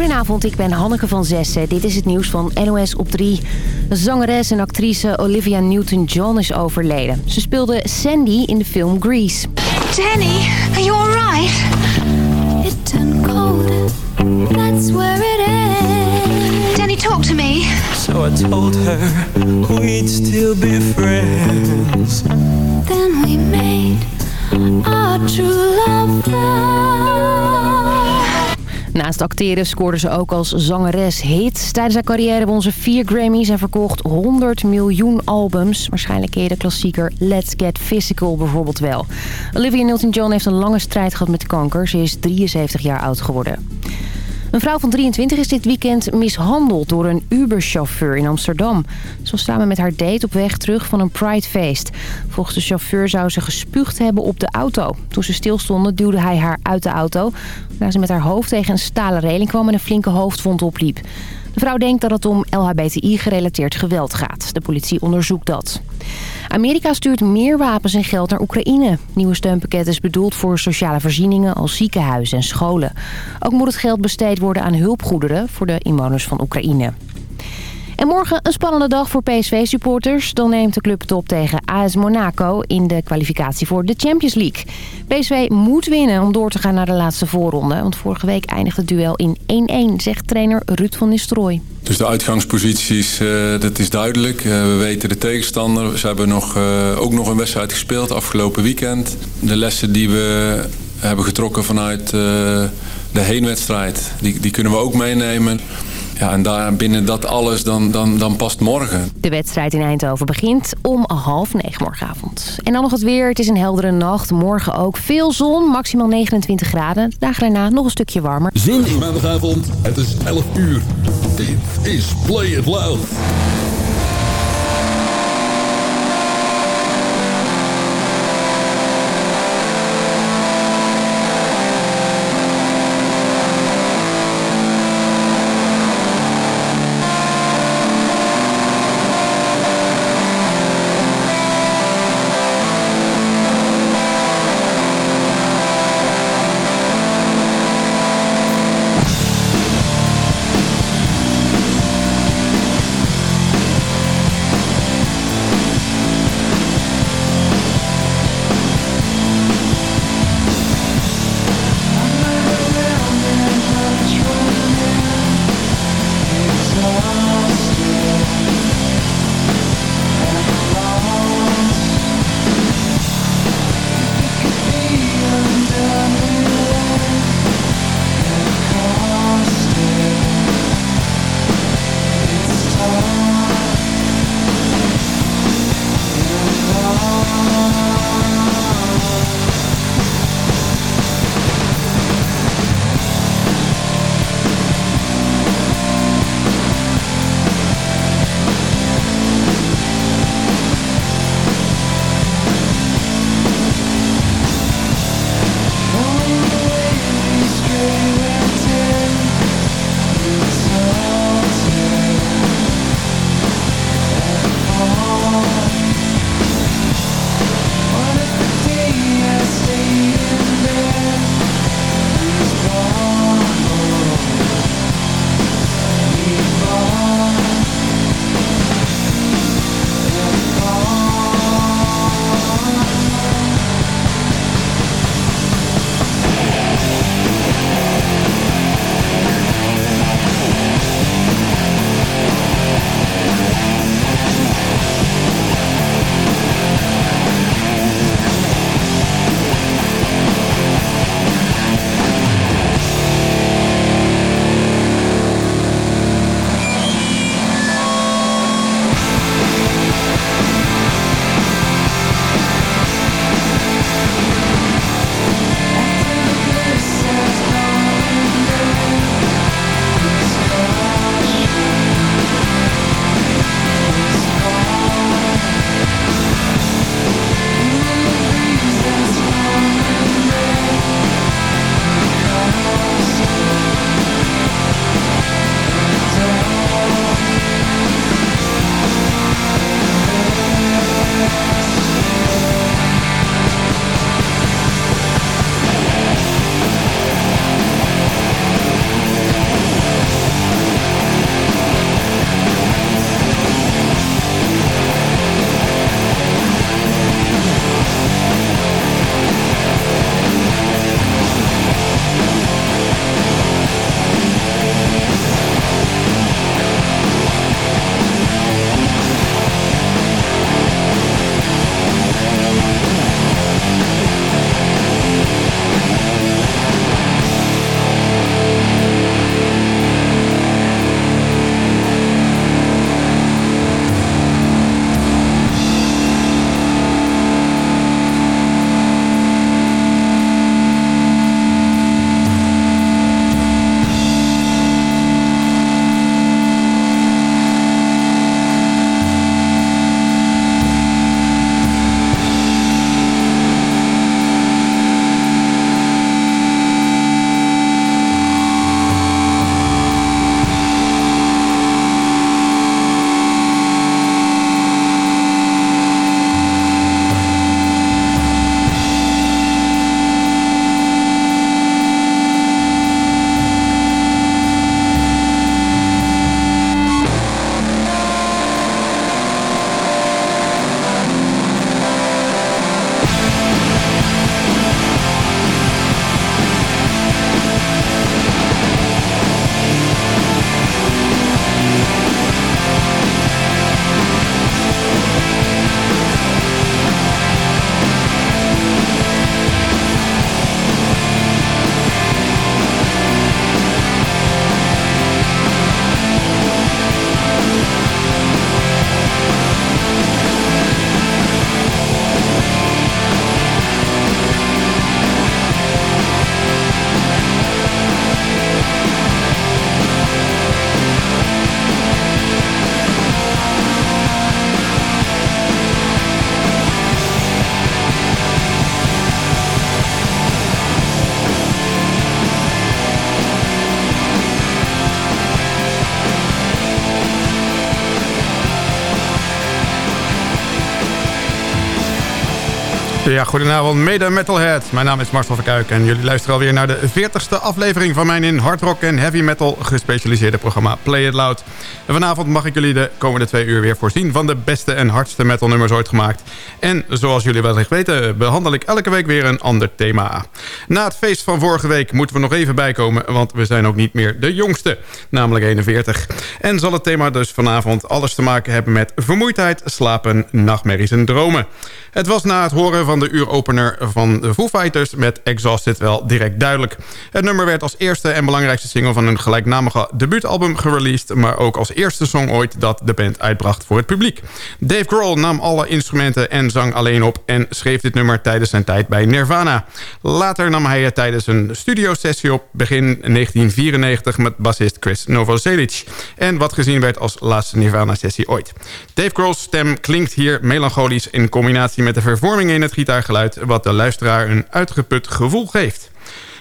Goedenavond, ik ben Hanneke van Zessen. Dit is het nieuws van NOS op 3. Zangeres en actrice Olivia Newton-John is overleden. Ze speelde Sandy in de film Grease. Danny, are you alright? It turned cold, that's where it ends. Danny, talk to me. So I told her we'd still be friends. Then we made our true love Naast acteren scoorde ze ook als zangeres hits. Tijdens haar carrière won ze vier Grammys en verkocht 100 miljoen albums. Waarschijnlijk je de klassieker Let's Get Physical bijvoorbeeld wel. Olivia Newton-John heeft een lange strijd gehad met kanker. Ze is 73 jaar oud geworden. Een vrouw van 23 is dit weekend mishandeld door een Uber-chauffeur in Amsterdam. Ze was samen met haar date op weg terug van een Pridefeest. Volgens de chauffeur zou ze gespuugd hebben op de auto. Toen ze stilstonden duwde hij haar uit de auto... waar ze met haar hoofd tegen een stalen reling kwam en een flinke hoofdwond opliep. De vrouw denkt dat het om LHBTI-gerelateerd geweld gaat. De politie onderzoekt dat. Amerika stuurt meer wapens en geld naar Oekraïne. Nieuwe steunpakket is bedoeld voor sociale voorzieningen als ziekenhuizen en scholen. Ook moet het geld besteed worden aan hulpgoederen voor de inwoners van Oekraïne. En morgen een spannende dag voor PSV-supporters. Dan neemt de club het op tegen AS Monaco in de kwalificatie voor de Champions League. PSV moet winnen om door te gaan naar de laatste voorronde. Want vorige week eindigde het duel in 1-1, zegt trainer Ruud van Nistelrooy. Dus de uitgangsposities, uh, dat is duidelijk. Uh, we weten de tegenstander. Ze hebben nog, uh, ook nog een wedstrijd gespeeld afgelopen weekend. De lessen die we hebben getrokken vanuit de heenwedstrijd, die, die kunnen we ook meenemen. Ja, en daar, binnen dat alles, dan, dan, dan past morgen. De wedstrijd in Eindhoven begint om half negen morgenavond. En dan nog het weer. Het is een heldere nacht. Morgen ook veel zon, maximaal 29 graden. Dagen daarna nog een stukje warmer. Zin in maandagavond. Het is 11 uur. Dit is Play It Loud. Goedenavond mede metalhead. Mijn naam is Marcel Verkuik en jullie luisteren alweer naar de 40ste aflevering van mijn in hard rock en heavy metal gespecialiseerde programma Play It Loud. Vanavond mag ik jullie de komende twee uur weer voorzien van de beste en hardste metal nummers ooit gemaakt. En zoals jullie wellicht weten behandel ik elke week weer een ander thema. Na het feest van vorige week moeten we nog even bijkomen, want we zijn ook niet meer de jongste, namelijk 41. En zal het thema dus vanavond alles te maken hebben met vermoeidheid, slapen, nachtmerries en dromen. Het was na het horen van de uuropener van de Foo Fighters met Exhausted wel direct duidelijk. Het nummer werd als eerste en belangrijkste single van hun gelijknamige debuutalbum gereleased... maar ook als eerste song ooit dat de band uitbracht voor het publiek. Dave Grohl nam alle instrumenten en zang alleen op... en schreef dit nummer tijdens zijn tijd bij Nirvana. Later nam hij het tijdens een studiosessie op begin 1994 met bassist Chris Novoselic... en wat gezien werd als laatste Nirvana-sessie ooit. Dave Grohl's stem klinkt hier melancholisch in combinatie met de vervorming in het gitaargeluid... wat de luisteraar een uitgeput gevoel geeft.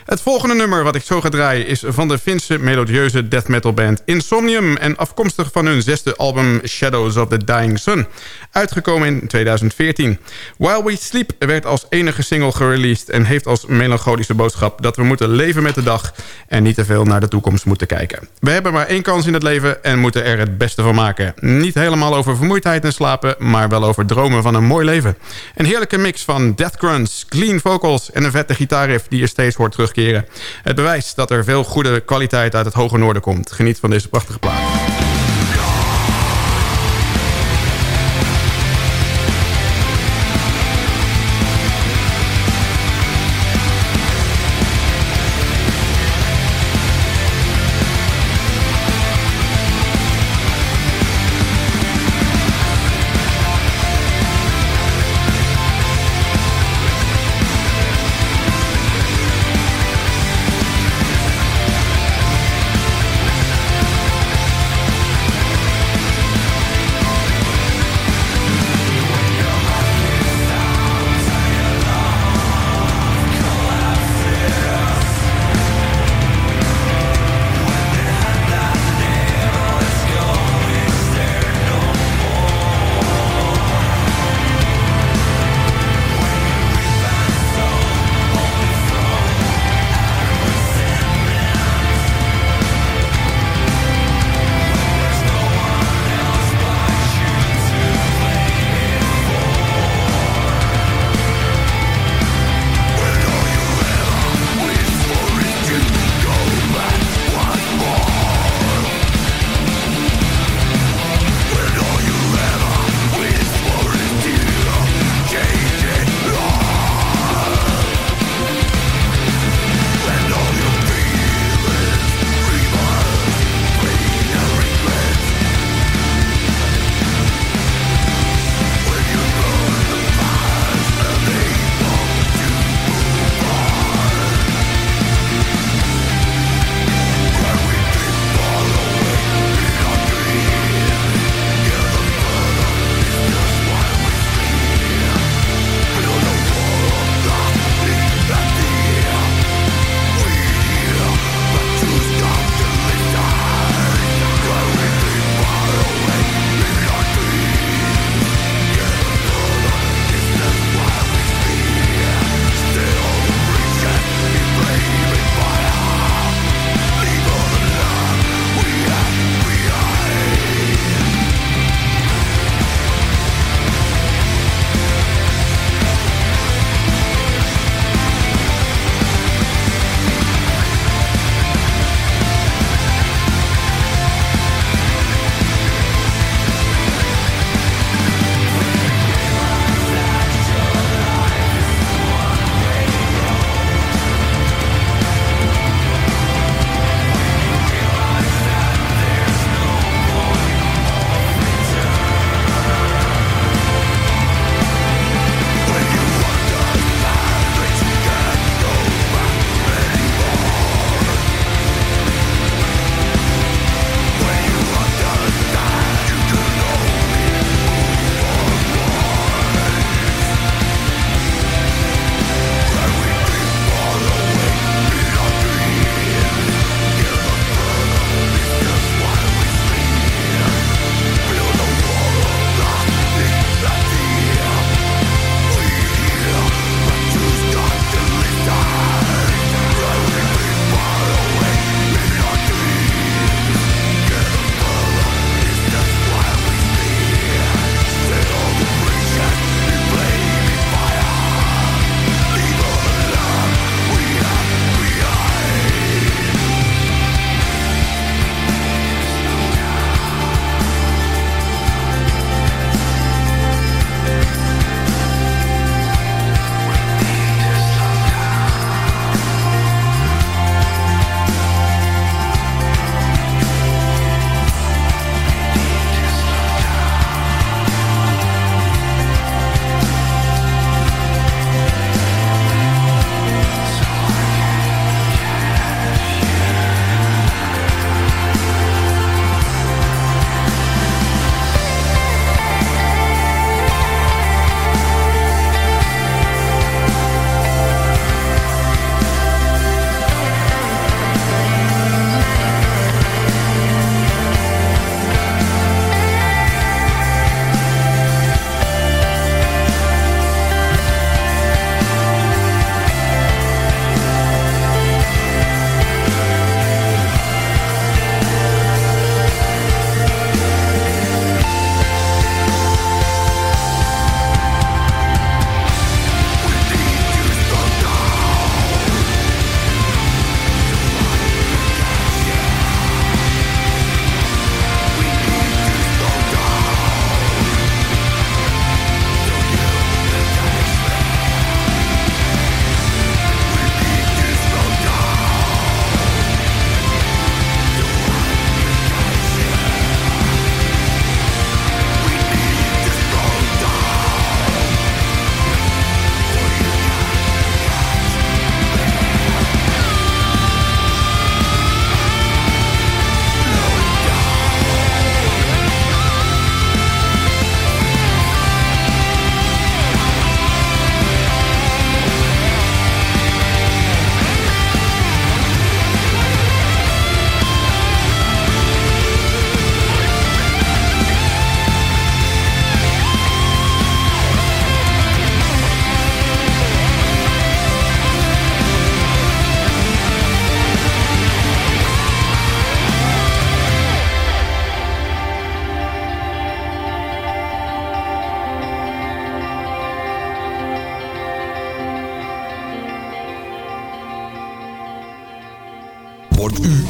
Het volgende nummer wat ik zo ga draaien is van de Finse melodieuze death metal band Insomnium... en afkomstig van hun zesde album Shadows of the Dying Sun, uitgekomen in 2014. While We Sleep werd als enige single gereleased... en heeft als melancholische boodschap dat we moeten leven met de dag... en niet te veel naar de toekomst moeten kijken. We hebben maar één kans in het leven en moeten er het beste van maken. Niet helemaal over vermoeidheid en slapen, maar wel over dromen van een mooi leven. Een heerlijke mix van death grunts, clean vocals en een vette gitaarriff... die je steeds hoort terugkeren het bewijst dat er veel goede kwaliteit uit het hoge noorden komt. Geniet van deze prachtige plaat.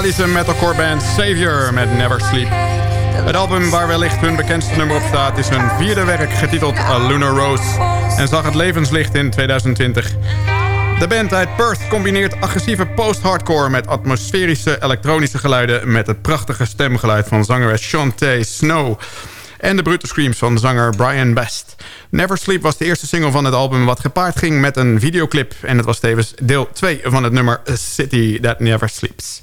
Australische metalcore band Savior met Never Sleep. Het album waar wellicht hun bekendste nummer op staat... is hun vierde werk getiteld Lunar Rose... en zag het levenslicht in 2020. De band uit Perth combineert agressieve post-hardcore... met atmosferische elektronische geluiden... met het prachtige stemgeluid van zangeres Shantae Snow... En de brute screams van zanger Brian Best. Never Sleep was de eerste single van het album wat gepaard ging met een videoclip. En het was tevens deel 2 van het nummer City That Never Sleeps.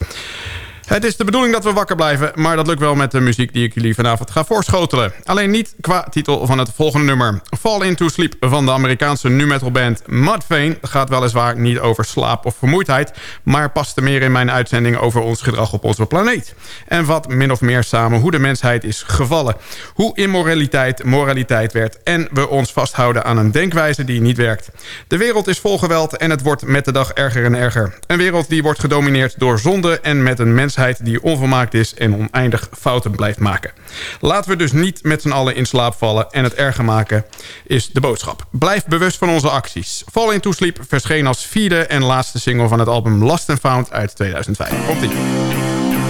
Het is de bedoeling dat we wakker blijven, maar dat lukt wel met de muziek die ik jullie vanavond ga voorschotelen. Alleen niet qua titel van het volgende nummer. Fall Into Sleep van de Amerikaanse nu metal band Mudvayne gaat weliswaar niet over slaap of vermoeidheid, maar paste meer in mijn uitzending over ons gedrag op onze planeet. En vat min of meer samen hoe de mensheid is gevallen. Hoe immoraliteit moraliteit werd en we ons vasthouden aan een denkwijze die niet werkt. De wereld is vol geweld en het wordt met de dag erger en erger. Een wereld die wordt gedomineerd door zonde en met een mens die onvermaakt is en oneindig fouten blijft maken. Laten we dus niet met z'n allen in slaap vallen en het erger maken is de boodschap. Blijf bewust van onze acties. Fall Into Sleep verscheen als vierde en laatste single van het album Lost and Found uit 2005. Komt-ie.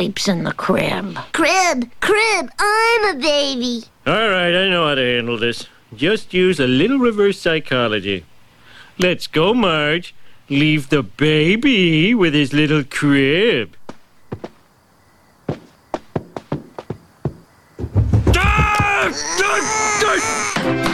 sleeps in the crib. Crib, crib, I'm a baby. All right, I know how to handle this. Just use a little reverse psychology. Let's go, Marge. Leave the baby with his little crib. Ah! ah! ah!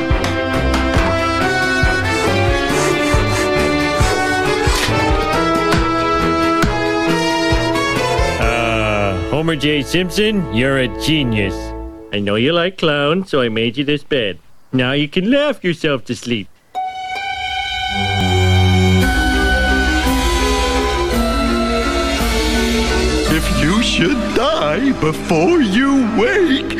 Homer J. Simpson, you're a genius. I know you like clowns, so I made you this bed. Now you can laugh yourself to sleep. If you should die before you wake.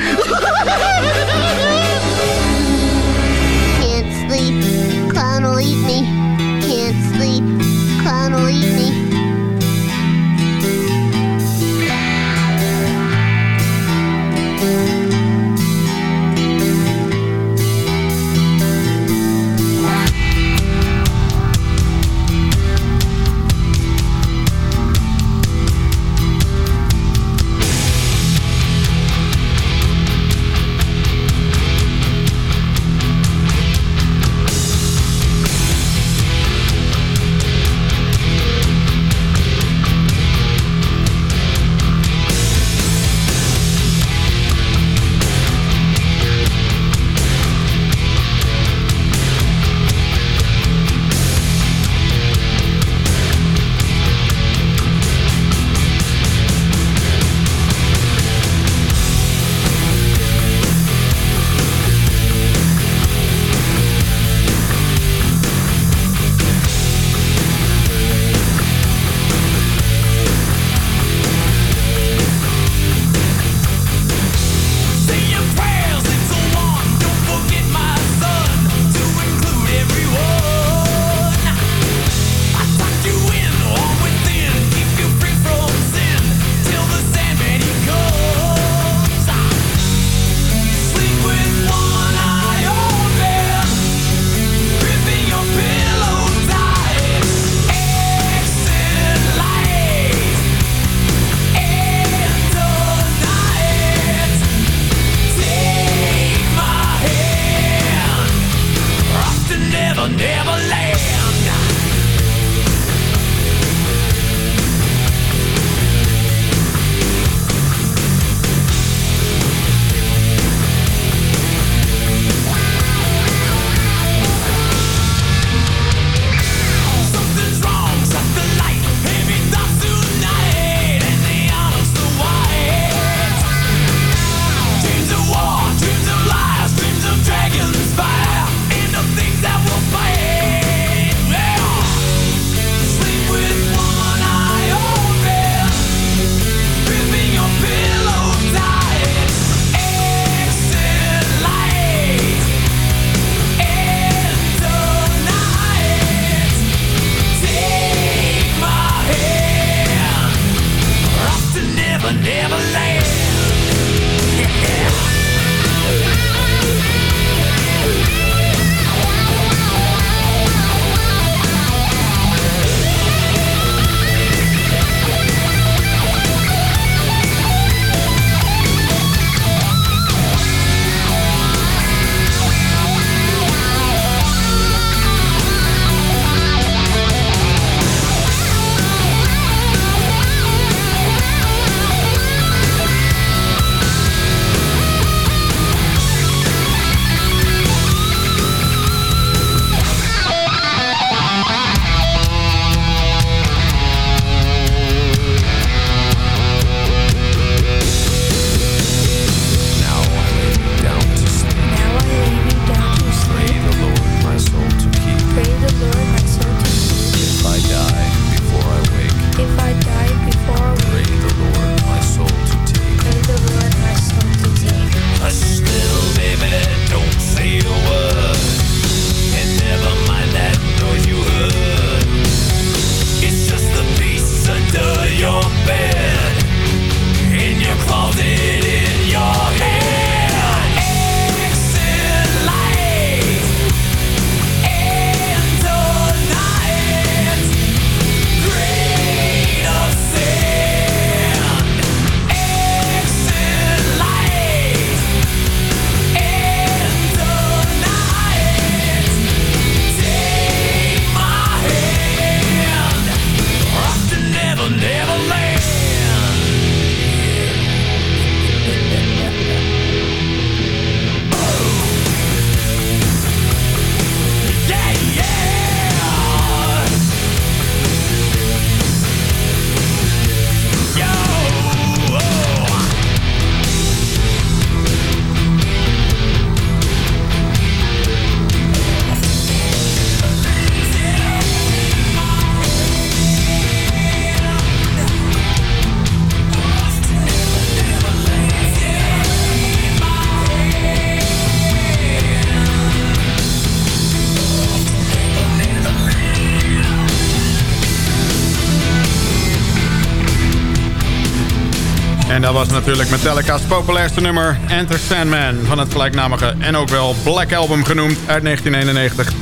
Natuurlijk Metallica's populairste nummer Enter Sandman van het gelijknamige en ook wel Black Album genoemd uit 1991.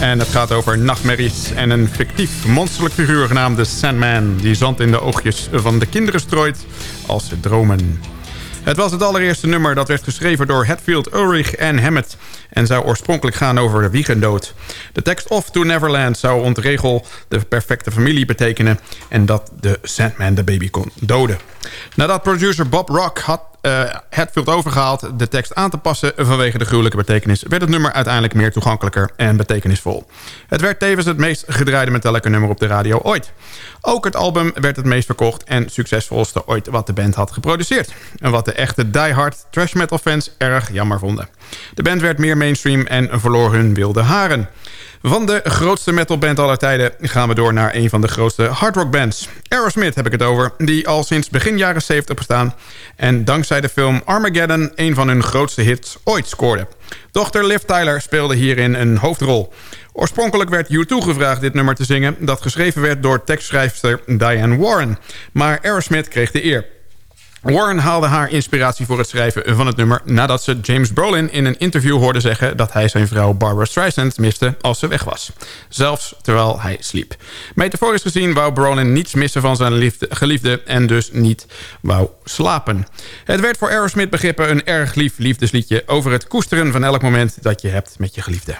En het gaat over nachtmerries en een fictief monsterlijk figuur genaamd de Sandman... die zand in de oogjes van de kinderen strooit als ze dromen. Het was het allereerste nummer dat werd geschreven door Hatfield, Ulrich en Hammett... en zou oorspronkelijk gaan over de wiegendood. De tekst Off to Neverland zou ontregel de perfecte familie betekenen... en dat de Sandman de baby kon doden. Nadat producer Bob Rock had uh, Hatfield overgehaald de tekst aan te passen vanwege de gruwelijke betekenis... werd het nummer uiteindelijk meer toegankelijker en betekenisvol. Het werd tevens het meest gedraaide Metallica nummer op de radio ooit. Ook het album werd het meest verkocht en succesvolste ooit wat de band had geproduceerd. En wat de echte diehard trash metal fans erg jammer vonden. De band werd meer mainstream en verloor hun wilde haren. Van de grootste metalband aller tijden gaan we door naar een van de grootste hardrockbands. Aerosmith heb ik het over, die al sinds begin jaren 70 bestaan... en dankzij de film Armageddon een van hun grootste hits ooit scoorde. Dochter Liv Tyler speelde hierin een hoofdrol. Oorspronkelijk werd U2 gevraagd dit nummer te zingen... dat geschreven werd door tekstschrijfster Diane Warren. Maar Aerosmith kreeg de eer. Warren haalde haar inspiratie voor het schrijven van het nummer... nadat ze James Brolin in een interview hoorde zeggen... dat hij zijn vrouw Barbara Streisand miste als ze weg was. Zelfs terwijl hij sliep. Metaforisch gezien wou Brolin niets missen van zijn liefde, geliefde... en dus niet wou slapen. Het werd voor Aerosmith begrippen een erg lief liefdesliedje... over het koesteren van elk moment dat je hebt met je geliefde.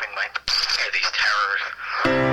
something like these terrors.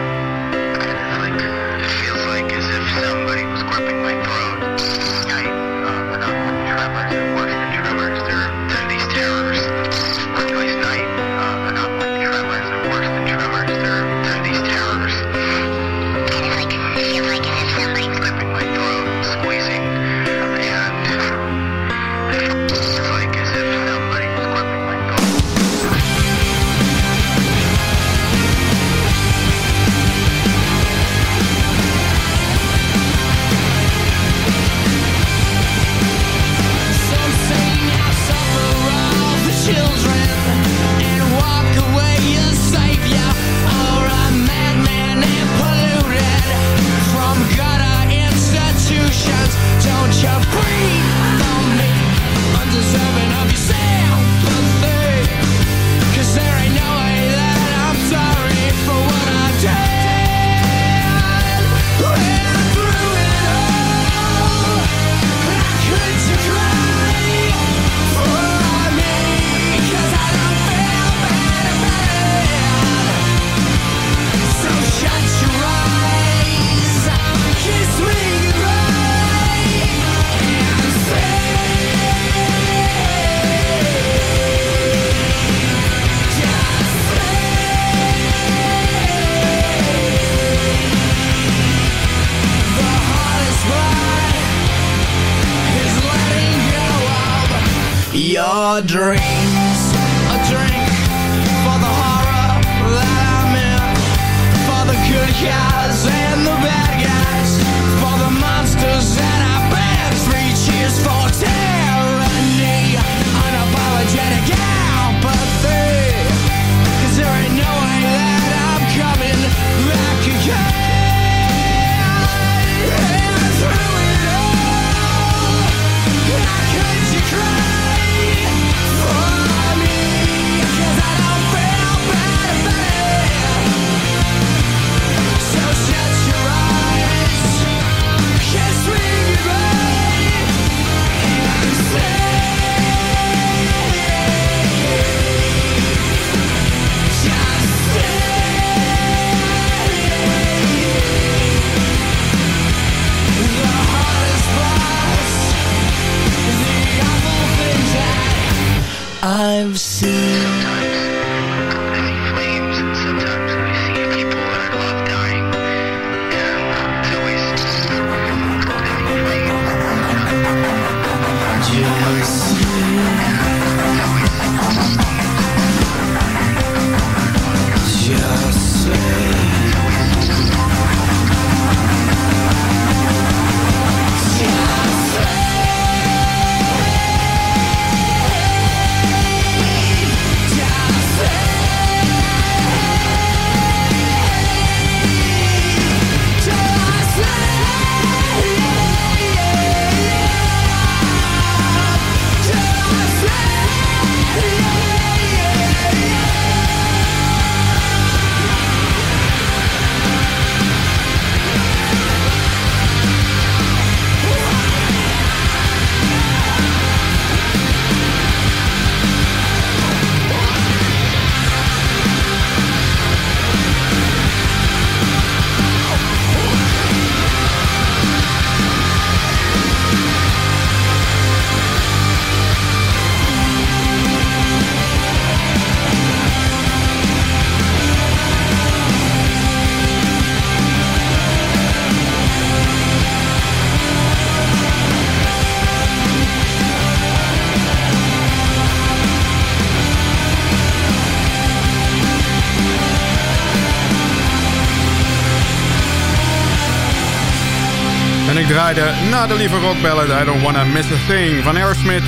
Draaide na de lieve rockballad I Don't Wanna Miss a Thing van Aerosmith.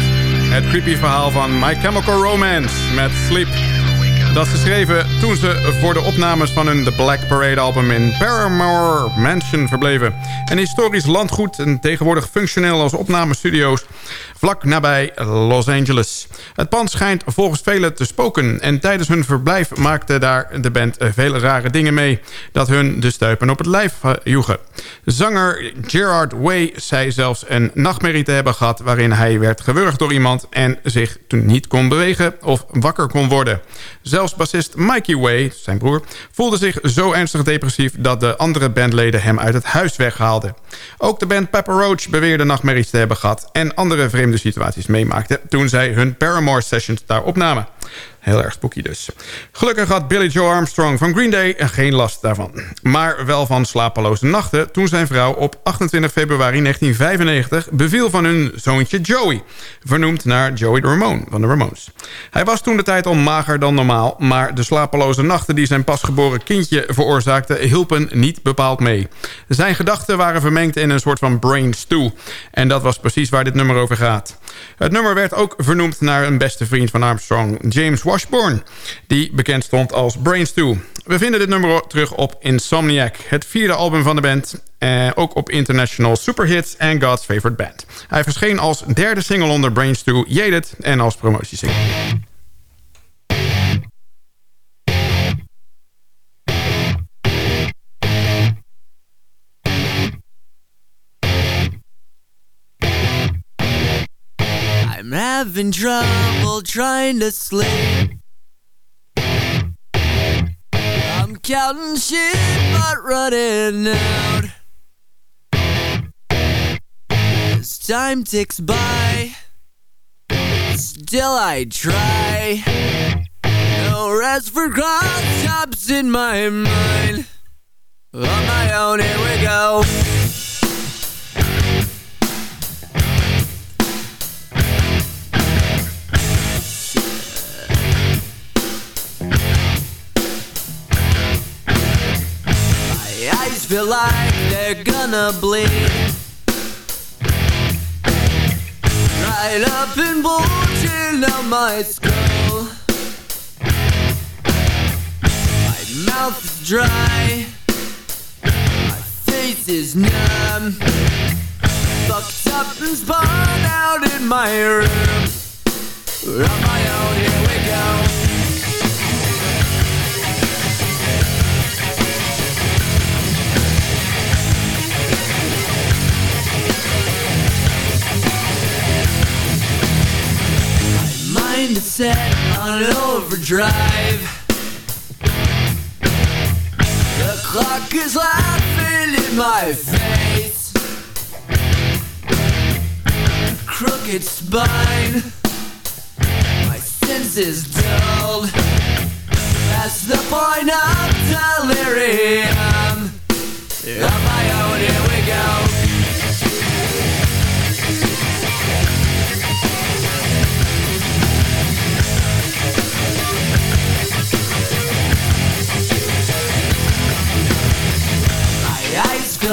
Het creepy verhaal van My Chemical Romance met Sleep. Dat ze schreven toen ze voor de opnames van hun The Black Parade album in Paramore Mansion verbleven. Een historisch landgoed en tegenwoordig functioneel als opnamestudio's vlak nabij Los Angeles. Het pand schijnt volgens velen te spoken en tijdens hun verblijf maakte daar de band vele rare dingen mee dat hun de stuipen op het lijf joegen. Zanger Gerard Way zei zelfs een nachtmerrie te hebben gehad waarin hij werd gewurgd door iemand en zich toen niet kon bewegen of wakker kon worden. Zelfs bassist Mikey Way, zijn broer, voelde zich zo ernstig depressief... dat de andere bandleden hem uit het huis weghaalden. Ook de band Pepper Roach beweerde nachtmerries te hebben gehad... en andere vreemde situaties meemaakte toen zij hun Paramore Sessions daar opnamen. Heel erg spooky dus. Gelukkig had Billy Joe Armstrong van Green Day geen last daarvan. Maar wel van slapeloze nachten toen zijn vrouw op 28 februari 1995 beviel van hun zoontje Joey. Vernoemd naar Joey Ramone van de Ramones. Hij was toen de tijd al mager dan normaal, maar de slapeloze nachten die zijn pasgeboren kindje veroorzaakten hielpen niet bepaald mee. Zijn gedachten waren vermengd in een soort van brain stew. En dat was precies waar dit nummer over gaat. Het nummer werd ook vernoemd naar een beste vriend van Armstrong, James Die bekend stond als Brains 2. We vinden dit nummer terug op Insomniac, het vierde album van de band... Eh, ook op International Superhits en God's Favorite Band. Hij verscheen als derde single onder Brains 2, Jaded en als promotiesingle. I'm having trouble trying to sleep. Counting sheep but running out. As time ticks by, still I try. No rest for cross in my mind. On my own, here we go. Eyes feel like they're gonna bleed. Right up and bulging down my skull. My mouth is dry. My face is numb. Fucked up and spun out in my room. On my own, here mind is set on overdrive. The clock is laughing in my face. Crooked spine, my senses dulled. That's the point of delirium. On my own,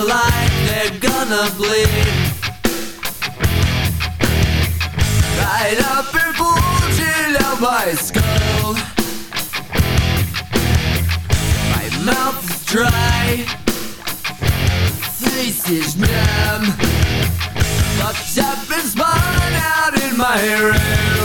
like they're gonna bleed. Right up and bulging out my skull. My mouth is dry. Face is numb. Fucked up and spun out in my room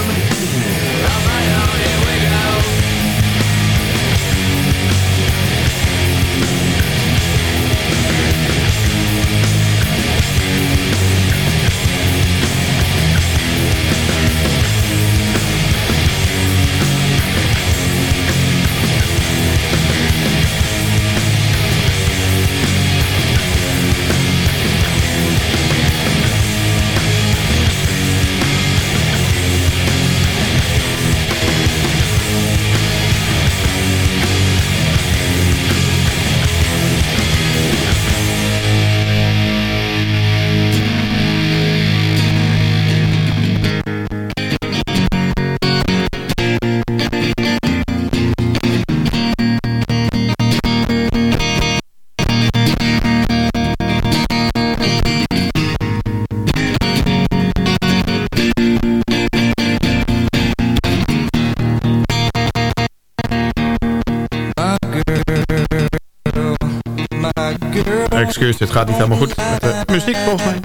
Excuus, dit gaat niet helemaal goed met de muziek volgens mij.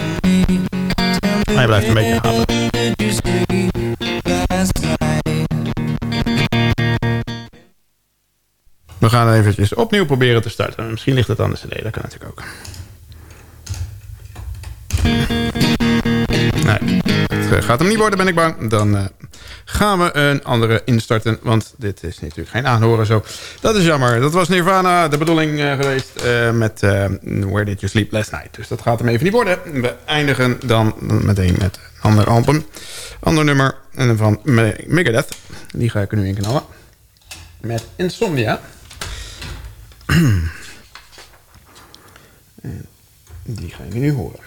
Hij blijft een beetje hapen. We gaan eventjes opnieuw proberen te starten. Misschien ligt het aan de cd, dat kan natuurlijk ook. Nee, gaat hem niet worden, ben ik bang. Dan uh, gaan we een andere instarten. Want dit is natuurlijk geen aanhoren zo. Dat is jammer. Dat was Nirvana, de bedoeling uh, geweest met Where Did You Sleep Last Night. Dus dat gaat hem even niet worden. We eindigen dan meteen met een ander album. Ander nummer van Megadeth. Die ga ik er nu in knallen. Met Insomnia. die ga je nu horen.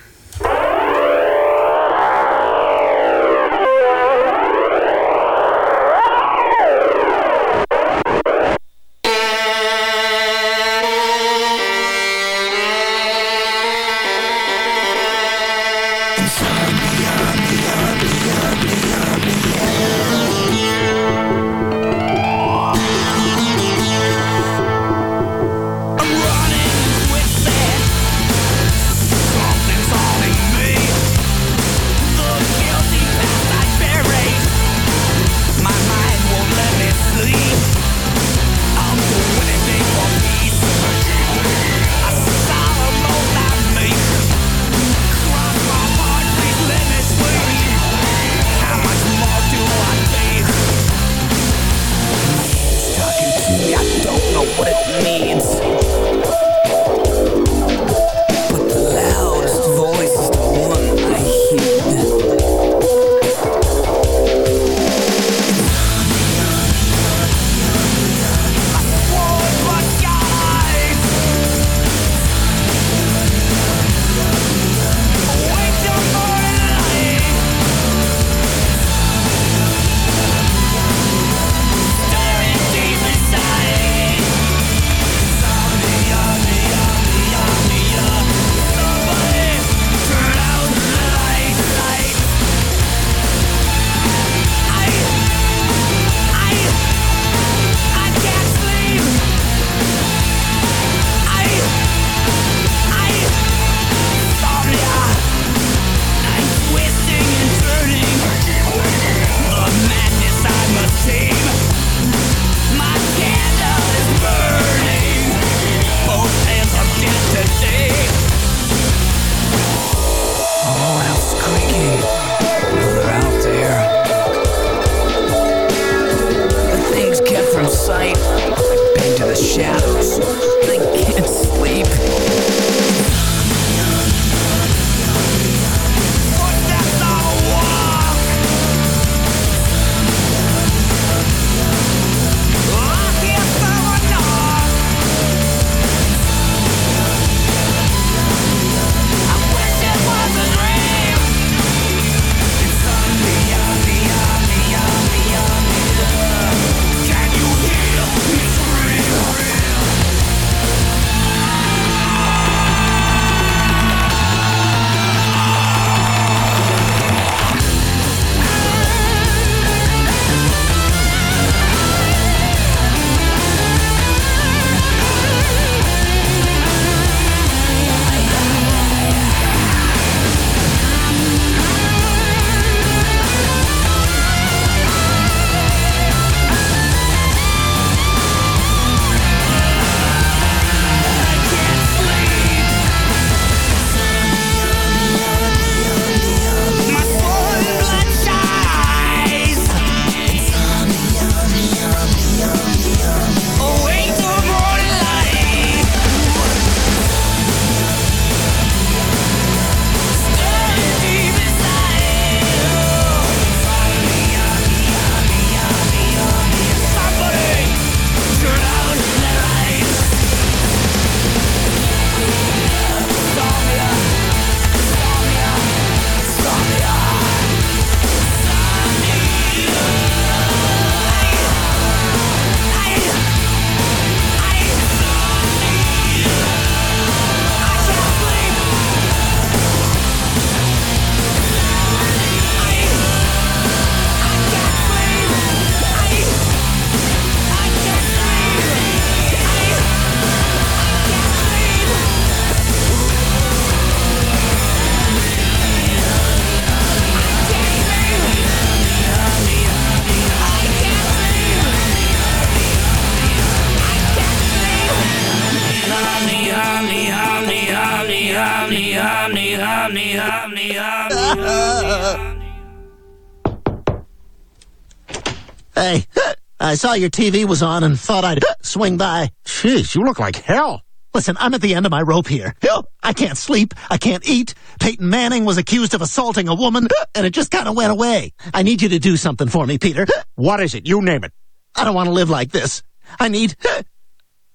Saw your TV was on and thought I'd swing by. Jeez, you look like hell. Listen, I'm at the end of my rope here. I can't sleep. I can't eat. Peyton Manning was accused of assaulting a woman, and it just kind of went away. I need you to do something for me, Peter. What is it? You name it. I don't want to live like this. I need...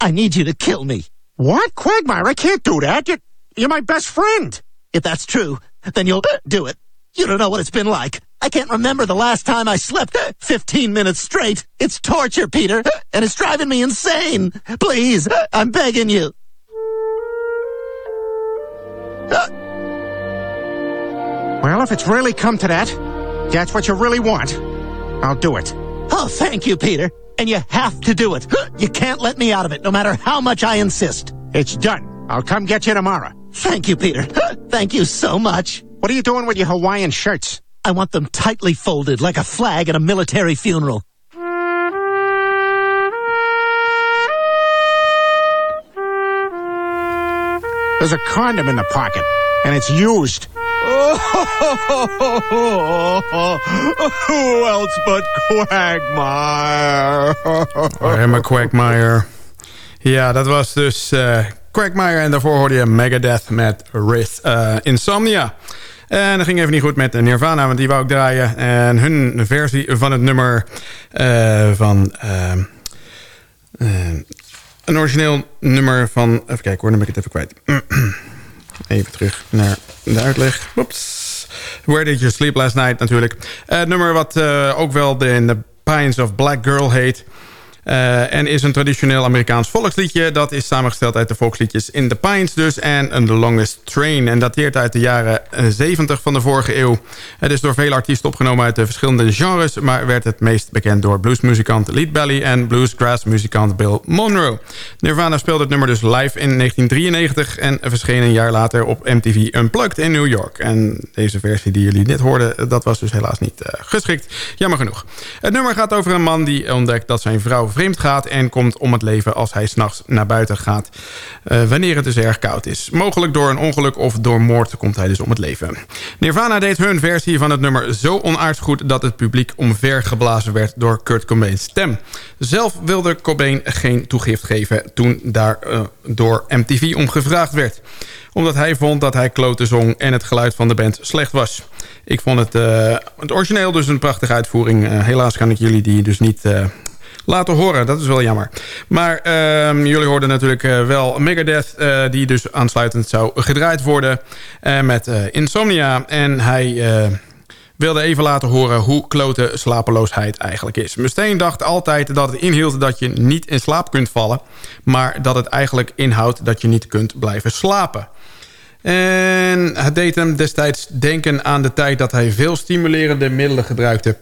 I need you to kill me. What? Quagmire, I can't do that. You're, you're my best friend. If that's true, then you'll do it. You don't know what it's been like. I can't remember the last time I slept 15 minutes straight. It's torture, Peter, and it's driving me insane. Please, I'm begging you. Well, if it's really come to that, that's what you really want. I'll do it. Oh, thank you, Peter. And you have to do it. You can't let me out of it, no matter how much I insist. It's done. I'll come get you tomorrow. Thank you, Peter. Thank you so much. What are you doing with your Hawaiian shirts? I want them tightly folded like a flag at a military funeral. There's a condom in the pocket, and it's used. Who else but Quagmire? I am a Quagmire. Ja, dat was dus uh, Quagmire. En daarvoor hoorde je Megadeth met Riz uh, Insomnia. En dat ging even niet goed met Nirvana, want die wou ik draaien. En hun versie van het nummer uh, van... een origineel nummer van... Even kijken hoor, dan ben ik het even kwijt. Even terug naar de uitleg. Oeps. Where Did You Sleep Last Night natuurlijk. Het nummer wat ook wel de, in The Pines of Black Girl heet. Uh, en is een traditioneel Amerikaans volksliedje. Dat is samengesteld uit de volksliedjes In the Pines dus en The Longest Train. En dateert uit de jaren 70 van de vorige eeuw. Het is door vele artiesten opgenomen uit de verschillende genres... maar werd het meest bekend door bluesmuzikant Lead Belly... en bluesgrass-muzikant Bill Monroe. Nirvana speelde het nummer dus live in 1993... en verscheen een jaar later op MTV Unplugged in New York. En deze versie die jullie net hoorden... dat was dus helaas niet uh, geschikt. Jammer genoeg. Het nummer gaat over een man die ontdekt dat zijn vrouw vreemd gaat... en komt om het leven als hij s'nachts naar buiten gaat... Uh, wanneer het dus erg koud is. Mogelijk door een ongeluk of door moord komt hij dus om het leven. Nirvana deed hun versie van het nummer zo onaards goed... dat het publiek omvergeblazen werd door Kurt Cobain's stem. Zelf wilde Cobain geen toegift geven toen daar uh, door MTV om gevraagd werd omdat hij vond dat hij klote zong en het geluid van de band slecht was. Ik vond het, uh, het origineel dus een prachtige uitvoering. Helaas kan ik jullie die dus niet laten horen. Dat is wel jammer. Maar uh, jullie hoorden natuurlijk uh, wel Megadeth... Uh, die dus aansluitend zou gedraaid worden uh, met Insomnia. En hij wilde even laten horen hoe klote slapeloosheid eigenlijk is. Mustaine dacht altijd dat het inhield dat je niet in slaap kunt vallen... maar dat het eigenlijk inhoudt dat je niet kunt blijven slapen. En het deed hem destijds denken aan de tijd dat hij veel stimulerende middelen gebruikte...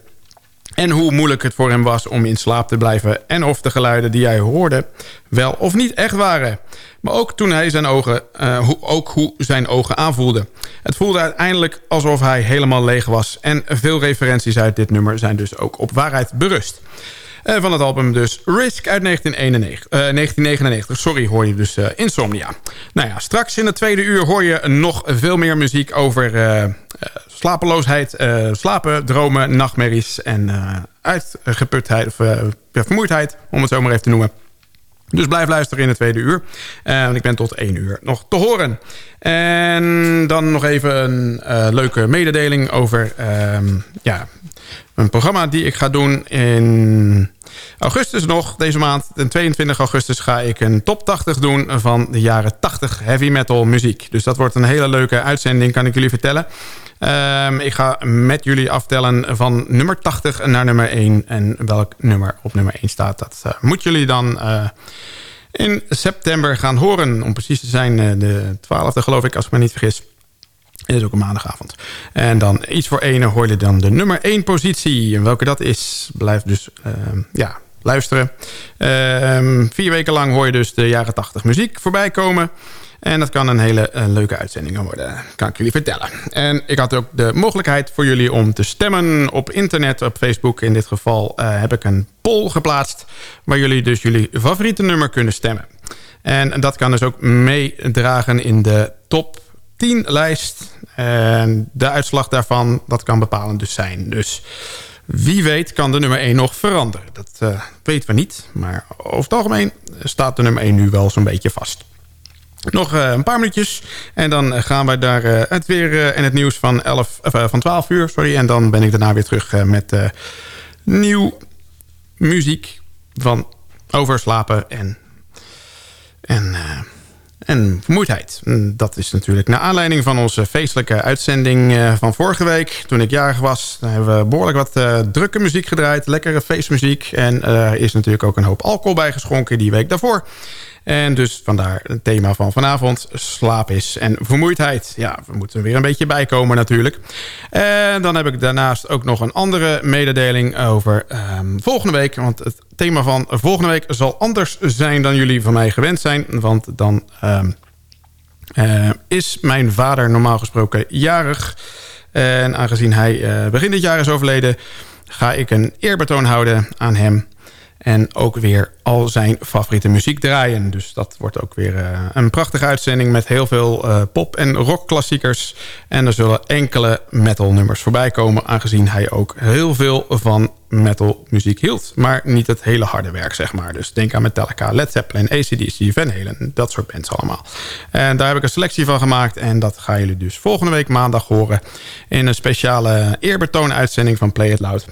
En hoe moeilijk het voor hem was om in slaap te blijven... en of de geluiden die hij hoorde wel of niet echt waren. Maar ook toen hij zijn ogen, uh, hoe, ook hoe zijn ogen aanvoelden. Het voelde uiteindelijk alsof hij helemaal leeg was... en veel referenties uit dit nummer zijn dus ook op waarheid berust. Uh, van het album dus Risk uit 1991, uh, 1999. Sorry, hoor je dus uh, Insomnia. Nou ja, straks in het tweede uur hoor je nog veel meer muziek over slapeloosheid, slapen, dromen, nachtmerries en uitgeputheid of vermoeidheid, om het zo maar even te noemen. Dus blijf luisteren in het tweede uur. Uh, ik ben tot één uur nog te horen. En dan nog even een leuke mededeling over uh, ja, een programma die ik ga doen in augustus nog. Deze maand, den 22 augustus, ga ik een top 80 doen van de jaren 80 heavy metal muziek. Dus dat wordt een hele leuke uitzending, kan ik jullie vertellen. Um, ik ga met jullie aftellen van nummer 80 naar nummer 1. En welk nummer op nummer 1 staat, dat uh, moeten jullie dan uh, in september gaan horen. Om precies te zijn uh, de 12e geloof ik, als ik me niet vergis. Het is ook een maandagavond. En dan iets voor ene hoor je dan de nummer 1 positie. En welke dat is, blijf dus ja, luisteren. Ehm, vier weken lang hoor je dus de jaren 80 muziek voorbij komen. En dat kan een hele uh, leuke uitzending worden, kan ik jullie vertellen. En ik had ook de mogelijkheid voor jullie om te stemmen op internet, op Facebook. In dit geval uh, heb ik een poll geplaatst waar jullie dus jullie favoriete nummer kunnen stemmen. En dat kan dus ook meedragen in de top 10 lijst. En de uitslag daarvan, dat kan bepalend dus zijn. Dus wie weet kan de nummer 1 nog veranderen. Dat uh, weten we niet. Maar over het algemeen staat de nummer 1 nu wel zo'n beetje vast. Nog uh, een paar minuutjes. En dan gaan wij daar het weer en het nieuws van, 11, van 12 uur. Sorry, en dan ben ik daarna weer terug met nieuw muziek van overslapen en... en en vermoeidheid. Dat is natuurlijk naar aanleiding van onze feestelijke uitzending eh, van vorige week. Toen ik jarig was, hebben we behoorlijk wat uh, drukke muziek gedraaid. Lekkere feestmuziek. En er is natuurlijk ook een hoop alcohol bijgeschonken die week daarvoor. En dus vandaar het thema van vanavond. Slaap is en vermoeidheid. Ja, we moeten er weer een beetje bijkomen natuurlijk. En dan heb ik daarnaast ook nog een andere mededeling over um, volgende week. Want het thema van volgende week zal anders zijn dan jullie van mij gewend zijn. Want dan um, uh, is mijn vader normaal gesproken jarig. En aangezien hij uh, begin dit jaar is overleden... ga ik een eerbetoon houden aan hem... En ook weer al zijn favoriete muziek draaien. Dus dat wordt ook weer uh, een prachtige uitzending... met heel veel uh, pop- en rockklassiekers. En er zullen enkele metalnummers voorbij komen... aangezien hij ook heel veel van metalmuziek hield. Maar niet het hele harde werk, zeg maar. Dus denk aan Metallica, Led Zeppelin, ACDC, Van Halen. Dat soort bands allemaal. En daar heb ik een selectie van gemaakt. En dat gaan jullie dus volgende week maandag horen... in een speciale eerbetoon-uitzending van Play It Loud.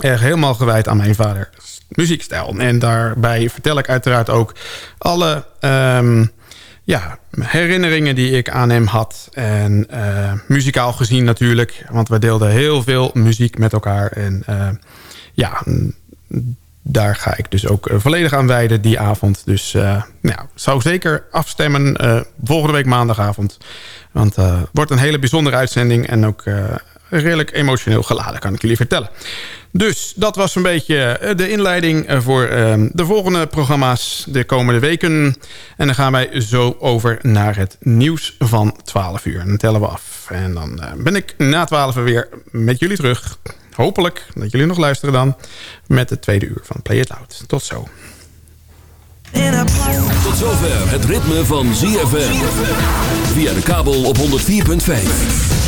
Erg helemaal gewijd aan mijn vader muziekstijl. En daarbij vertel ik uiteraard ook alle um, ja, herinneringen die ik aan hem had. En uh, muzikaal gezien natuurlijk. Want we deelden heel veel muziek met elkaar. En uh, ja, daar ga ik dus ook volledig aan wijden die avond. Dus nou, zou zeker afstemmen volgende week maandagavond. Want het wordt een hele bijzondere uitzending. En ook redelijk emotioneel geladen, kan ik jullie vertellen. Dus dat was een beetje eh, de inleiding eh, voor ehm, de volgende programma's de komende weken. En dan gaan wij zo over naar het nieuws van 12 uur. Dan tellen we af. En dan eh, ben ik na 12 uur weer met jullie terug. Hopelijk dat jullie nog luisteren dan met het tweede uur van Play It Loud. Tot zo. Tot zover het ritme van ZFM. Via de kabel op 104.5.